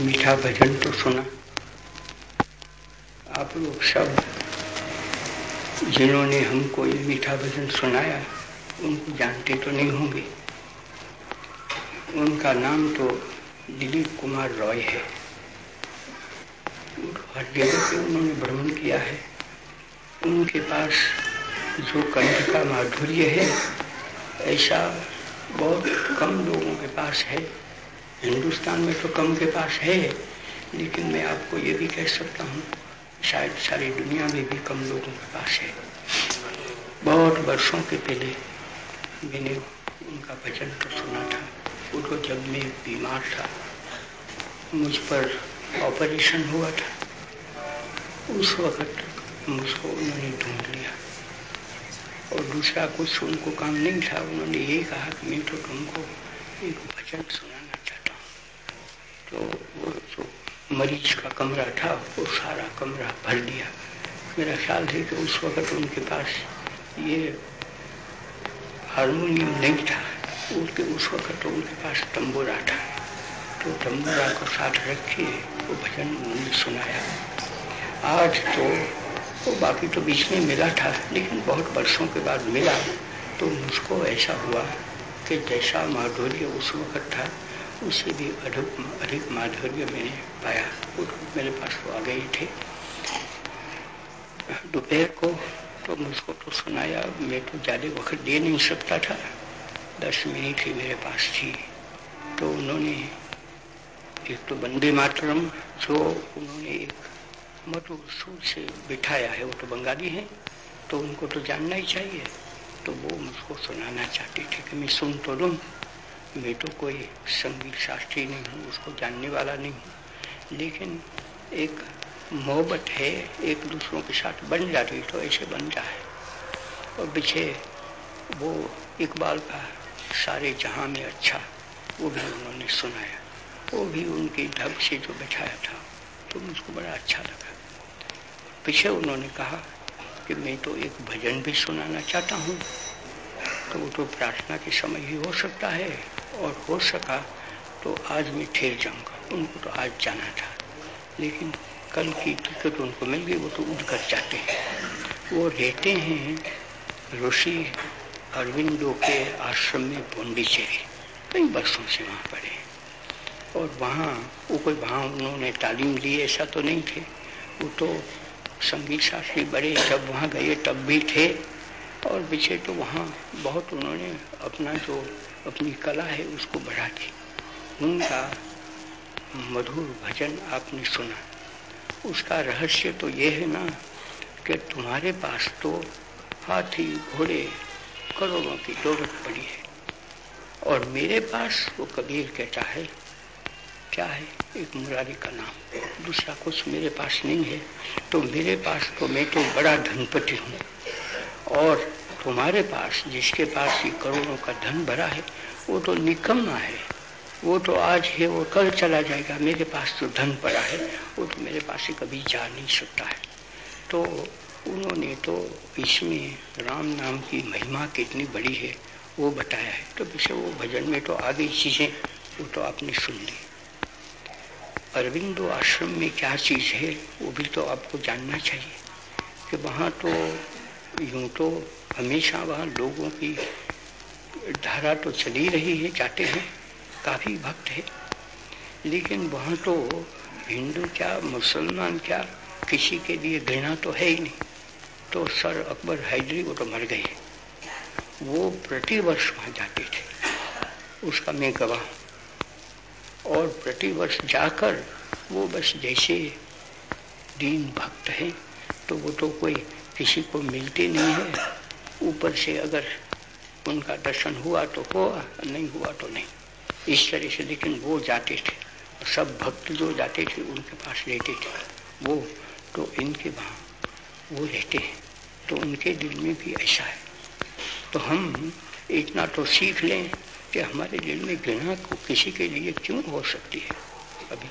मीठा भजन तो सुना। आप लोग सब जिन्होंने हमको ये मीठा भजन सुनाया, उनको जानते तो नहीं होंगे। उनका नाम तो दिलीप कुमार रॉय है। हर जगह पे उन्होंने भ्रमण किया है। उनके पास जो कंठ का माधुर्य है, ऐसा बहुत कम लोगों के पास है। हिंदुस्तान में तो कम के पास है, लेकिन मैं आपको ये भी कह सकता हूँ, शायद सारी दुनिया में भी कम लोगों के पास है। बहुत वर्षों के पहले मैंने उनका भजन तो सुना था। वो तो जब मैं बीमार था, मुझ पर ऑपरेशन हुआ था। उस वक्त मुझको उन्होंने ढूंढ लिया। और दूसरा कुछ उनको काम नहीं था, उन्होंने ये कहा कि मैं तो तुमको एक भजन हूँ तो वो जो मरीज़ का कमरा था, वो सारा कमरा भर दिया। मेरा ख्याल है कि उस वक्त उनके पास ये हारमोनियम नहीं था उसके उस वक्त तो उनके पास तंबूरा था। तो तंबूरा को साथ रखे वो भजन उन्होंने सुनाया। आज तो वो बाकी तो बीच में मिला था, लेकिन बहुत वर्षों के बाद मिला। तो मुझको ऐसा हुआ कि जैसा माधुर्य उस वक्त था उससे भी अधिक अधिक माधुर्य मैंने पाया। वो मेरे पास वो आ गए थे। दोपहर को तो मुझको तो सुनाया, मैं तो ज़्यादा वक्त दे नहीं सकता था। दस मिनट ही मेरे पास थी। तो उन्होंने एक तो बंदे मातरम, जो उन्होंने एक मधुर सुर से बिठाया है, वो तो बंगाली है तो उनको तो जानना ही चाहिए। तो वो मुझको सुनाना चाहते थे कि मैं सुन तो लूँ। मैं तो कोई संगीत शास्त्री नहीं हूँ, उसको जानने वाला नहीं हूँ। लेकिन एक मोहब्बत है, एक दूसरों के साथ बन जाती तो ऐसे बन जाए। और पीछे वो इकबाल का सारे जहाँ में अच्छा वो भी उन्होंने सुनाया। वो भी उनकी ढब से जो बैठाया था तो मुझको बड़ा अच्छा लगा। पीछे उन्होंने कहा कि मैं तो एक भजन भी सुनाना चाहता हूँ तो वो तो प्रार्थना के समय ही हो सकता है। और हो सका तो आज मैं ठहर जाऊँगा। उनको तो आज जाना था। लेकिन कल की टिकट उनको मिल गई, वो तो उठ कर जाते हैं। वो रहते हैं ऋषि अरविंदो के आश्रम में पोंडीचेरी कई वर्षों से वहाँ पढ़े और वहाँ, वो कोई वहाँ उन्होंने तालीम ली, ऐसा तो नहीं थे। वो तो संगीत शास्त्री बड़े, जब वहाँ गए तब भी थे। और पीछे तो वहाँ बहुत उन्होंने अपना जो अपनी कला है उसको बढ़ा दी उनका मधुर भजन आपने सुना। उसका रहस्य तो ये है ना कि तुम्हारे पास तो हाथी, घोड़े, करोड़ों की दौलत पड़ी है। और मेरे पास वो कबीर कहता है, क्या है? एक मुरारी का नाम। दूसरा कुछ मेरे पास नहीं है। तो मेरे पास तो मैं तो बड़ा धनपति हूँ। और तुम्हारे पास, जिसके पास ये करोड़ों का धन भरा है, वो तो निकम्मा है। वो तो आज है, वो कल चला जाएगा। मेरे पास तो धन पड़ा है, वो तो मेरे पास से कभी जा नहीं सकता है। तो उन्होंने तो इसमें राम नाम की महिमा कितनी बड़ी है, वो बताया है। तो पीछे वो भजन में तो आ गई चीज़ें, वो तो आपने सुन ली। अरविंदो आश्रम में क्या चीज़ है, वो भी तो आपको जानना चाहिए। कि वहाँ तो यूँ तो हमेशा वहाँ लोगों की धारा तो चली रही है, जाते हैं, काफ़ी भक्त है। लेकिन वहाँ तो हिंदू क्या, मुसलमान क्या, किसी के लिए घृणा तो है ही नहीं। तो सर अकबर हैदरी वो तो मर गए। वो प्रतिवर्ष वहाँ जाते थे, उसका मैं गवाह और प्रतिवर्ष जाकर वो बस जैसे दीन भक्त हैं तो वो तो कोई किसी को मिलते नहीं है। ऊपर से अगर उनका दर्शन हुआ तो हुआ नहीं हुआ तो नहीं। इस तरह से लेकिन वो जाते थे। सब भक्त जो जाते थे, उनके पास रहते थे। वो तो इनके वहाँ, वो रहते हैं। तो उनके दिल में भी ऐसा है। तो हम इतना तो सीख लें कि हमारे दिल में घृणा को किसी के लिए क्यों हो सकती है? अभी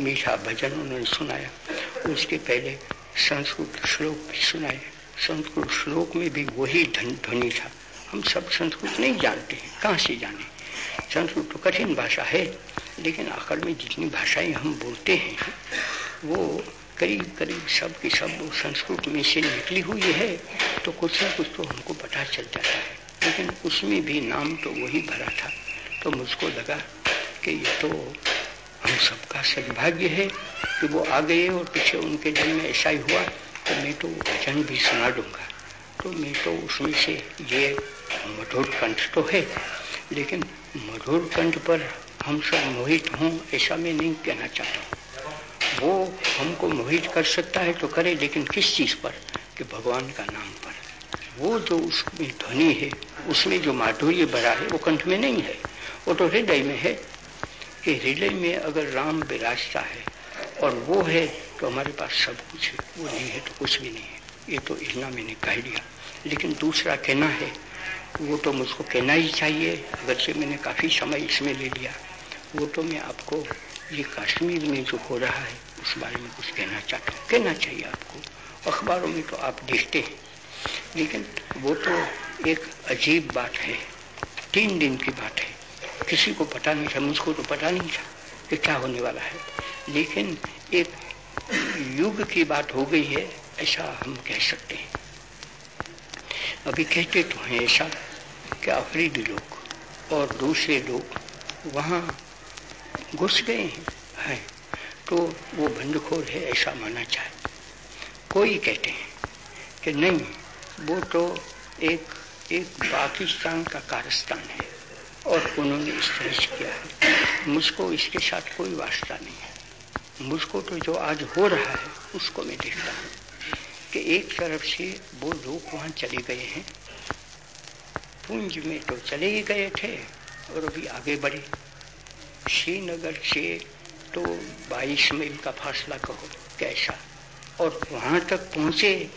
मीठा भजन उन्होंने सुनाया। उसके पहले संस्कृत श्लोक भी सुनाए संस्कृत श्लोक में भी वही ध्वनि था। हम सब संस्कृत नहीं जानते हैं, कहाँ से जाने? संस्कृत तो कठिन भाषा है, लेकिन आखिर में जितनी भाषाएँ हम बोलते हैं, वो करीब करीब सब की सब संस्कृत में से निकली हुई है तो कुछ ना कुछ तो हमको पता चल जाता है। लेकिन उसमें भी नाम तो वही भरा था तो मुझको लगा कि ये तो हम सबका सदभाग्य है कि वो आ गए और पीछे उनके दिल में ऐसा ही हुआ। तो मैं तो भजन भी सुना दूँगा। तो मैं तो उसमें से ये मधुर कंठ तो है, लेकिन मधुर कंठ पर हम सब मोहित हों ऐसा मैं नहीं कहना चाहता। वो हमको मोहित कर सकता है तो करे, लेकिन किस चीज़ पर? कि भगवान का नाम पर। वो जो उसमें ध्वनि है, उसमें जो माधुर्य भरा है, वो कंठ में नहीं है। वो तो हृदय में है। कि हृदय में अगर राम विराजता है और वो है तो हमारे पास सब कुछ है, वो नहीं है तो कुछ भी नहीं है। ये तो इतना मैंने कह दिया। लेकिन दूसरा कहना है, वो तो मुझको कहना ही चाहिए। अगर से मैंने काफ़ी समय इसमें ले लिया, वो तो मैं आपको, ये कश्मीर में जो हो रहा है, उस बारे में कुछ कहना चाहता हूँ। कहना चाहिए आपको। अखबारों में तो आप देखते हैं। लेकिन वो तो एक अजीब बात है। तीन दिन की बात है। किसी को पता नहीं था, मुझको तो पता नहीं था कि क्या होने वाला है। लेकिन एक युग की बात हो गई है, ऐसा हम कह सकते हैं। अभी कहते तो हैं ऐसा कि अफरीदी लोग और दूसरे लोग वहाँ घुस गए हैं, है। तो वो बंदखोर है, ऐसा माना चाहे कोई कहते हैं कि नहीं, वो तो एक एक पाकिस्तान का कारस्तान है और उन्होंने इस तरह से किया है। मुझको इसके साथ कोई वास्ता नहीं है। मुझको तो जो आज हो रहा है, उसको मैं देखता हूँ। कि एक तरफ़ से वो लोग वहाँ चले गए हैं। पुंज में तो चले ही गए थे और अभी आगे बढ़े। श्रीनगर से तो 22 मील का फासला कहो, कैसा? और वहाँ तक पहुँचे,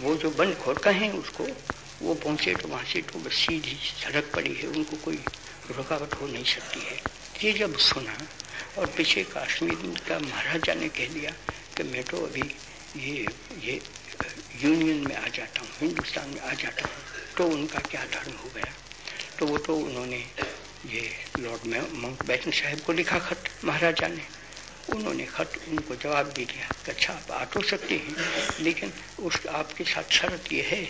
वो जो बंद खोर कहें उसको, वो पहुँचे तो वहाँ से तो बस सीधी सड़क पड़ी है, उनको कोई रुकावट हो नहीं सकती है। ये जब सुना और पीछे काश्मीर का महाराजा ने कह दिया कि मैं तो अभी ये ये यूनियन में आ जाता हूँ, हिंदुस्तान में आ जाता हूँ। तो उनका क्या धर्म हो गया? तो वो तो उन्होंने ये लॉर्ड माउंट बैटन साहब को लिखा खत, महाराजा ने। उन्होंने खत उनको जवाब दे दिया कि अच्छा आप आ तो सकते हैं, लेकिन उस आपके साथ शर्त ये है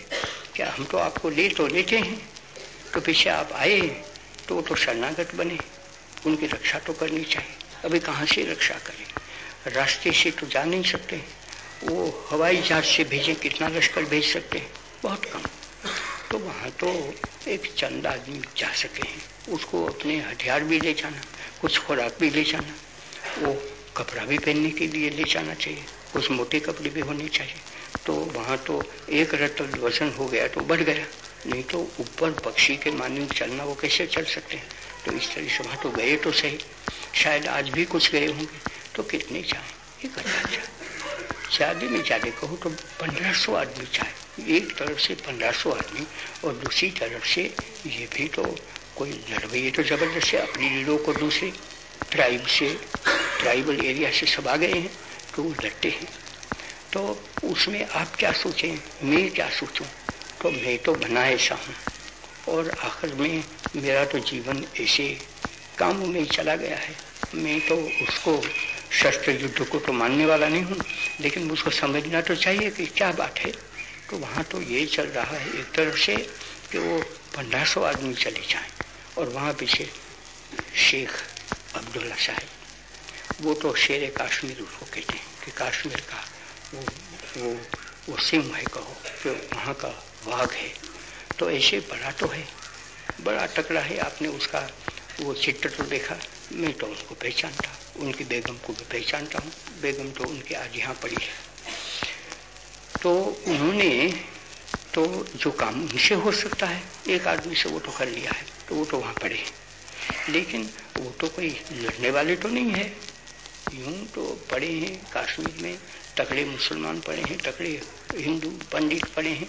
कि हम तो आपको ले तो लेते हैं। तो पीछे आप आए तो वो तो शरणागत बने। उनकी रक्षा तो करनी चाहिए। अभी कहाँ से रक्षा करें? रास्ते से तो जा नहीं सकते। वो हवाई जहाज़ से भेजे, कितना लश्कर भेज सकते हैं? बहुत कम। तो वहाँ तो एक चंद आदमी जा सके हैं। उसको अपने हथियार भी ले जाना, कुछ खुराक भी ले जाना, वो कपड़ा भी पहनने के लिए ले जाना चाहिए, कुछ मोटे कपड़े भी होने चाहिए। तो वहाँ तो एक रतल वज़न हो गया तो बढ़ गया। नहीं तो ऊपर पक्षी के मानिंद चलना वो कैसे चल सकते हैं? तो इस तरह से वहाँ तो गए तो सही। शायद आज भी कुछ गए होंगे। तो कितने चाहे? ये करना चाहे। ज़्यादा में ज़्यादा कहो तो पंद्रह सौ आदमी चाहे। एक तरफ़ से पंद्रह सौ आदमी और दूसरी तरफ़ से ये भी तो कोई लड़ ये तो ज़बरदस्त है। अपनी लीडों को दूसरे ट्राइब से ट्राइबल एरिया से सब आ गए हैं तो वो लड़ते हैं। तो उसमें आप क्या सोचें? मैं क्या सोचूं? तो मैं तो बना ऐसा हूँ। और आखिर में मेरा तो जीवन ऐसे कामों में चला गया है। मैं तो उसको शस्त्र युद्ध को तो मानने वाला नहीं हूँ, लेकिन मुझको समझना तो चाहिए कि क्या बात है। तो वहाँ तो ये चल रहा है एक तरफ़ से कि वो पंद्रह सौ आदमी चले जाएँ और वहाँ पीछे शेख अब्दुल्ला साहब। वो तो शेर काश्मीर उसको कहते हैं कि काश्मीर का वो वो वो सिंह है कहो कि वहाँ का वाघ है। तो ऐसे बड़ा तो है। बड़ा टकरा है, आपने उसका वो चित्र तो देखा। मैं तो उनको पहचानता, उनकी बेगम को भी पहचानता हूँ। बेगम तो उनके आज यहाँ पड़ी है। तो उन्होंने तो जो काम उनसे हो सकता है, एक आदमी से वो तो कर लिया है तो वो तो वहाँ पड़े लेकिन वो तो कोई लड़ने वाले तो नहीं है। यूँ तो पड़े हैं, कश्मीर में तकड़े मुसलमान पड़े हैं तकड़े हिंदू पंडित पड़े हैं।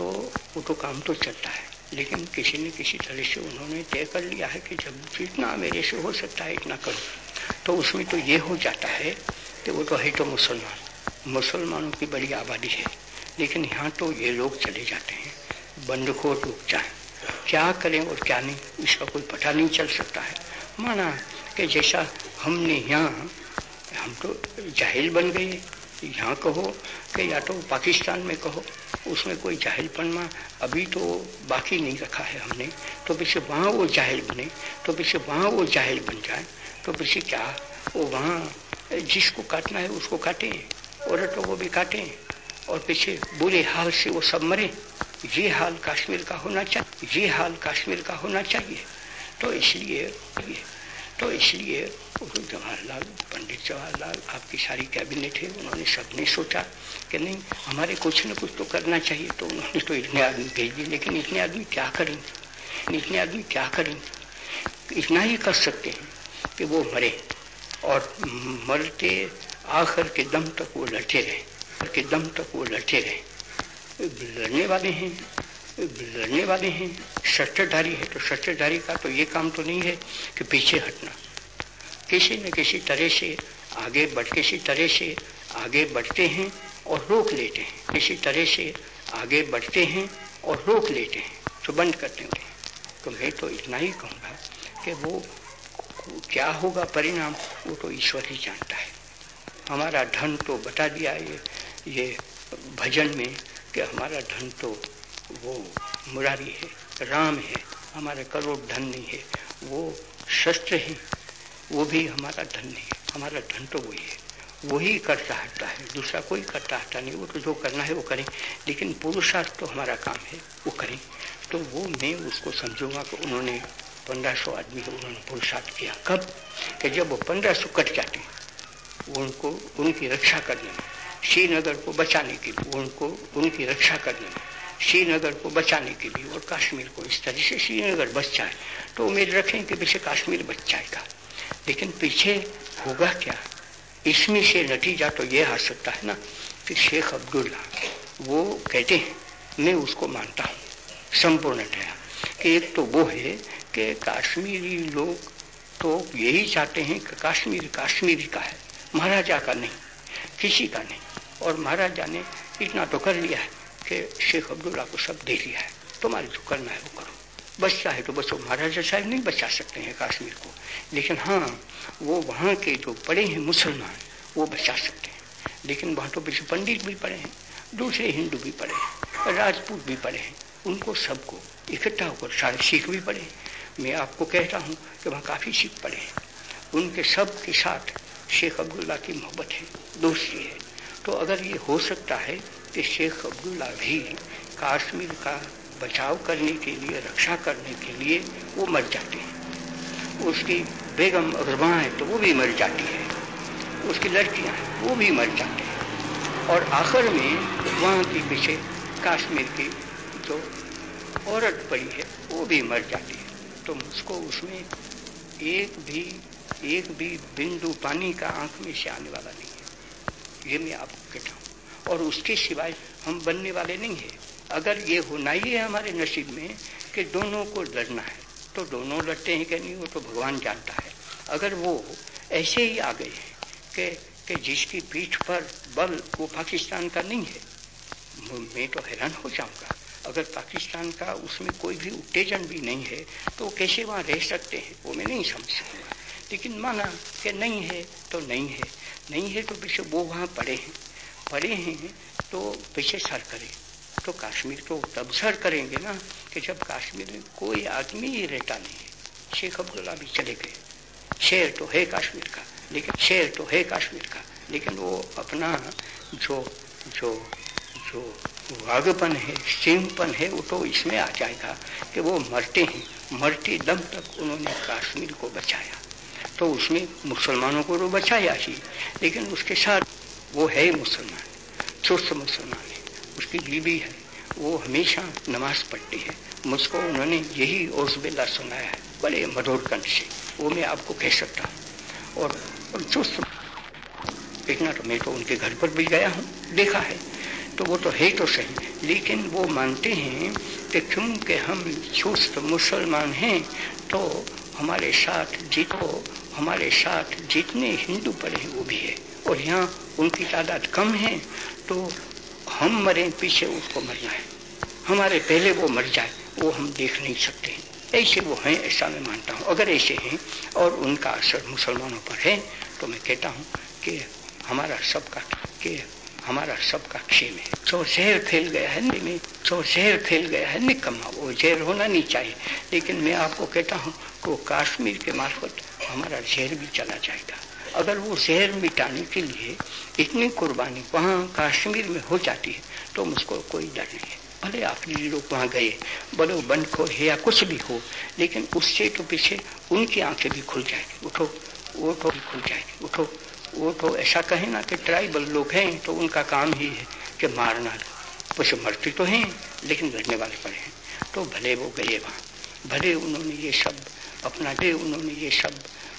तो वो तो काम तो चलता है। लेकिन किसी न किसी तरह से उन्होंने तय कर लिया है कि जब जितना मेरे से हो सकता है, इतना करूँ। तो उसमें तो ये हो जाता है कि वो तो है तो मुसलमान। मुसलमानों की बड़ी आबादी है। लेकिन यहाँ तो ये लोग चले जाते हैं बंदखोर लोग जाए। क्या करें और क्या नहीं, इसका कोई पता नहीं चल सकता है। माना कि जैसा हमने यहाँ, हम तो जाहिल बन गए। यहाँ कहो कि या तो पाकिस्तान में कहो, उसमें कोई जाहिलपन अभी तो बाकी नहीं रखा है हमने। तो पीछे वहाँ वो जाहिल बने तो पीछे वहाँ वो जाहिल बन जाए तो पीछे क्या? वो वहाँ जिसको काटना है उसको काटें, औरतों को भी काटें, और पीछे बुरे हाल से वो सब मरे। ये हाल कश्मीर का होना चाहिए, ये हाल कश्मीर का होना चाहिए। तो इसलिए तो इसलिए जवाहरलाल, पंडित जवाहरलाल, आपकी सारी कैबिनेट है, उन्होंने सबने सोचा कि नहीं, हमारे कुछ न कुछ तो करना चाहिए तो उन्होंने तो इतने आदमी भेज दिए, लेकिन इतने आदमी क्या करेंगे? इतने आदमी क्या करेंगे? इतना ही कर सकते हैं कि वो मरे और मरते, आखिर के दम तक वो लड़ते रहे के दम तक वो लड़ते रहे। लड़ने वाले हैं। लड़ने वाले हैं, शस्त्रधारी है तो शस्त्रधारी का तो ये काम तो नहीं है कि पीछे हटना। किसी न किसी तरह से आगे बढ़, किसी तरह से आगे बढ़ते हैं और रोक लेते हैं। किसी तरह से आगे बढ़ते हैं और रोक लेते हैं। तो बंद कर देंगे। तो मैं तो इतना ही कहूँगा कि वो क्या होगा परिणाम, वो तो ईश्वर ही जानता है। हमारा धन तो बता दिया ये ये भजन में कि हमारा धन तो वो मुरारी है, राम है, हमारे करोड़ धन नहीं है, वो शस्त्र है, वो भी हमारा धन नहीं है, हमारा धन तो वही है। वही करता हटता है, दूसरा कोई करता हटता नहीं, वो तो जो करना है वो करें, लेकिन पुरुषार्थ तो हमारा काम है, वो करें। तो वो मैं उसको समझूँगा कि उन्होंने पंद्रह सौ आदमी को उन्होंने पुरुषार्थ किया। कब? कि जब वो पंद्रह सौ कट जाते उनको, उनकी रक्षा करने में, श्रीनगर को बचाने के उनको, उनकी रक्षा करने में। श्रीनगर को बचाने के लिए और कश्मीर को इस तरह से, श्रीनगर बच जाए तो उम्मीद रखें कि पीछे कश्मीर बच जाएगा लेकिन पीछे होगा क्या? इसमें से नतीजा तो ये आ सकता है ना कि शेख अब्दुल्ला, वो कहते हैं, मैं उसको मानता हूँ संपूर्णतया कि एक तो वो है कि कश्मीरी लोग तो यही चाहते हैं कि कश्मीर कश्मीरी का है, महाराजा का नहीं, किसी का नहीं। और महाराजा ने इतना तो कर लिया है। कि शेख अब्दुल्ला को सब दे लिया है। तुम्हारे जो करना है वो करो। बचता है तो बचो महाराजा साहब नहीं बचा सकते हैं कश्मीर को। लेकिन हाँ वो वहाँ के जो पड़े हैं मुसलमान, वो बचा सकते हैं। लेकिन वहाँ तो पीछे पंडित भी पड़े हैं, दूसरे हिंदू भी पड़े हैं, राजपूत भी पड़े हैं। उनको सबको इकट्ठा होकर सारे सिख भी पड़े मैं आपको कहता हूँ कि वहाँ काफ़ी सिख पड़े हैं। उनके सब के साथ शेख अब्दुल्ला की मोहब्बत है, दोस्ती है। तो अगर ये हो सकता है कि शेख अब्दुल्ला भी काश्मीर का बचाव करने के लिए, रक्षा करने के लिए वो मर जाते हैं। उसकी बेगम अगर वहाँ है तो वो भी मर जाती है। उसकी लड़कियाँ हैं, वो भी मर जाते हैं। और आखिर में वहाँ के पीछे काश्मीर की जो औरत पड़ी है, वो भी मर जाती है। तो मुझको उसमें एक भी एक भी बिंदु पानी का आँख में से आने वाला नहीं है। ये मैं आपको कहता हूँ। और उसके सिवाय हम बनने वाले नहीं है। अगर ये होना ही है हमारे नसीब में कि दोनों को लड़ना है तो दोनों लड़ते हैं कि नहीं, वो तो भगवान जानता है। अगर वो ऐसे ही आ गए हैं कि कि जिसकी पीठ पर बल वो पाकिस्तान का नहीं है, मैं तो हैरान हो जाऊँगा। अगर पाकिस्तान का उसमें कोई भी उत्तेजन भी नहीं है तो कैसे वहाँ रह सकते हैं, वो मैं नहीं समझ सकूँगा लेकिन माना कि नहीं है तो नहीं है। नहीं है तो पीछे वो वहाँ पड़े हैं। पड़े हैं तो पीछे सर करें। तो कश्मीर तो तब सर करेंगे ना कि जब कश्मीर में कोई आदमी ही रहता नहीं है। शेख अब्दुल्ला भी चले गए। शेर तो है कश्मीर का, लेकिन शेर तो है कश्मीर का। लेकिन वो अपना जो जो जो वागपन है सिंहपन है, वो तो इसमें आ जाएगा कि वो मरते हैं। मरते दम तक उन्होंने कश्मीर को बचाया। तो उसमें मुसलमानों को तो बचाया ही, लेकिन उसके साथ वो है मुसलमान चुस्त मुसलमान है उसकी बीवी है वो हमेशा नमाज़ पढ़ती है। मुझको उन्होंने यही ओसबिल्ला सुनाया है बड़े मधुर कंठ से। वो मैं आपको कह सकता हूँ। और, और चुस्त इतना तो मैं तो उनके घर पर भी गया हूँ देखा है। तो वो तो है तो सही लेकिन वो मानते हैं कि क्योंकि हम चुस्त मुसलमान हैं तो हमारे साथ जितो हमारे साथ जितने हिंदू पड़े हैं, वो भी है। और यहाँ उनकी तादाद कम है तो हम मरे, पीछे उनको मरना है। हमारे पहले वो मर जाए, वो हम देख नहीं सकते। ऐसे वो हैं, ऐसा मैं मानता हूँ। अगर ऐसे हैं, और उनका असर मुसलमानों पर है तो मैं कहता हूँ कि हमारा सबका कि हमारा सबका क्षेम है। जो जहर फैल गया है में जो जहर फैल गया है निकम्मा वो जहर होना नहीं चाहिए। लेकिन मैं आपको कहता हूँ कि कश्मीर के मार्फत हमारा जहर भी चला जाएगा। अगर वो जहर मिटाने के लिए इतनी कुर्बानी वहाँ कश्मीर में हो जाती है तो मुझको कोई डर नहीं है। भले आखिरी लोग वहाँ गए भले वो बंद हो या कुछ भी हो, लेकिन उससे तो पीछे उनकी आँखें भी खुल जाएगी। उठो, वो तो भी खुल जाएगी। उठो। वो तो ऐसा कहे ना कि ट्राइबल लोग हैं तो उनका काम ही है कि मारना। कुछ मरते तो हैं, लेकिन लड़ने वाले पड़े हैं। तो भले वो गए वहाँ, भले उन्होंने ये सब अपना दे उन्होंने ये सब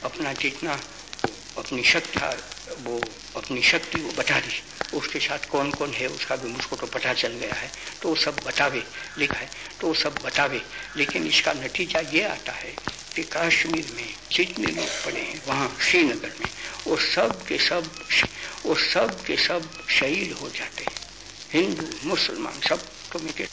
अपना जितना अपनी शक्ति वो अपनी शक्ति वो बता दी। उसके साथ कौन कौन है, उसका भी मुझको तो पता चल गया है। तो वो सब बतावे, लिखा है तो वो सब बतावे। लेकिन इसका नतीजा ये आता है कि कश्मीर में जितने लोग पड़े हैं, वहाँ श्रीनगर में, वो सब के सब वो सब के सब शहीद हो जाते हैं। हिंदू, मुसलमान, सब कमिटेड